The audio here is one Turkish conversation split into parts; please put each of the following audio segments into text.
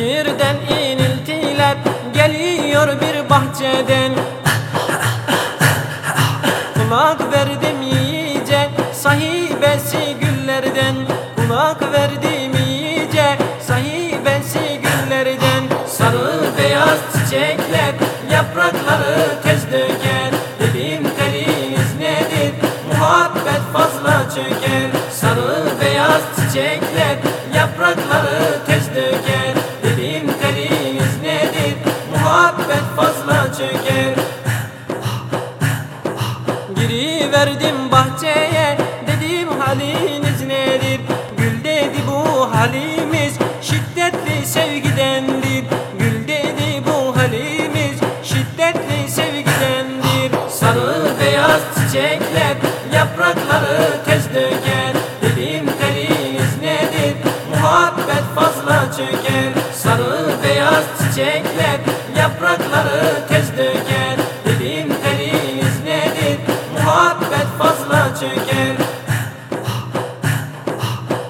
Şehirden iniltiler geliyor bir bahçeden. Kulak verdim iyice sahibesi güllerden. Kulak verdim iyice sahibesi güllerden. Sarı beyaz çiçekler yaprakları tez döker. Dedim teliniz nedir? Muhabbet fazla çöker. Sarı beyaz çiçekler yaprakları Giriverdim bahçeye. Dedim haliniz nedir? Gül dedi bu halimiz şiddetli sevgidendir. Gül dedi bu halimiz şiddetli sevgidendir. Sarı beyaz çiçekler yaprakları tez döker. Dedim teliniz nedir? Muhabbet fazla çöker. Sarı beyaz çiçekler yaprakları çöker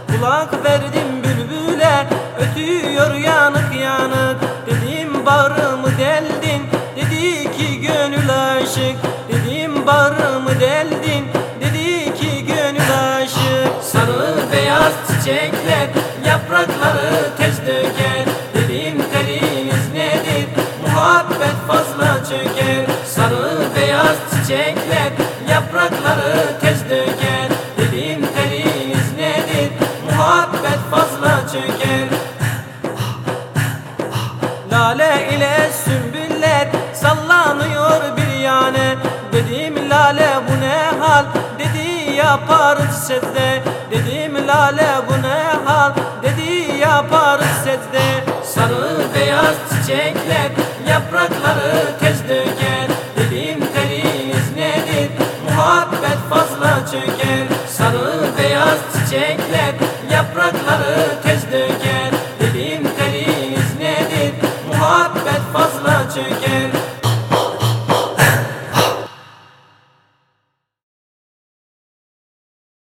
Kulak verdim bülbüle ötüyor yanık yanık. Dedim bağrımı deldin? Dedi ki gönül aşık. Dedim bağrımı deldin? Dedi ki gönül aşık. Sarı beyaz çiçekler yaprakları tez döker. Dedim teliniz nedir? Muhabbet fazla çöker Sarı beyaz çiçekler yaprakları çöker Lale ile sümbüller sallanıyor bir yane. Dedim lale bu ne hal? dedi yaparız secde Dedim lale bu ne hal? dedi yaparız secde Sarı beyaz çiçekler yaprakları tez döker Dedim teliniz nedir? Muhabbet fazla çöker Sarı beyaz çiçekler yaprakları tez döker Dedim teliniz nedir? Muhabbet fazla çöker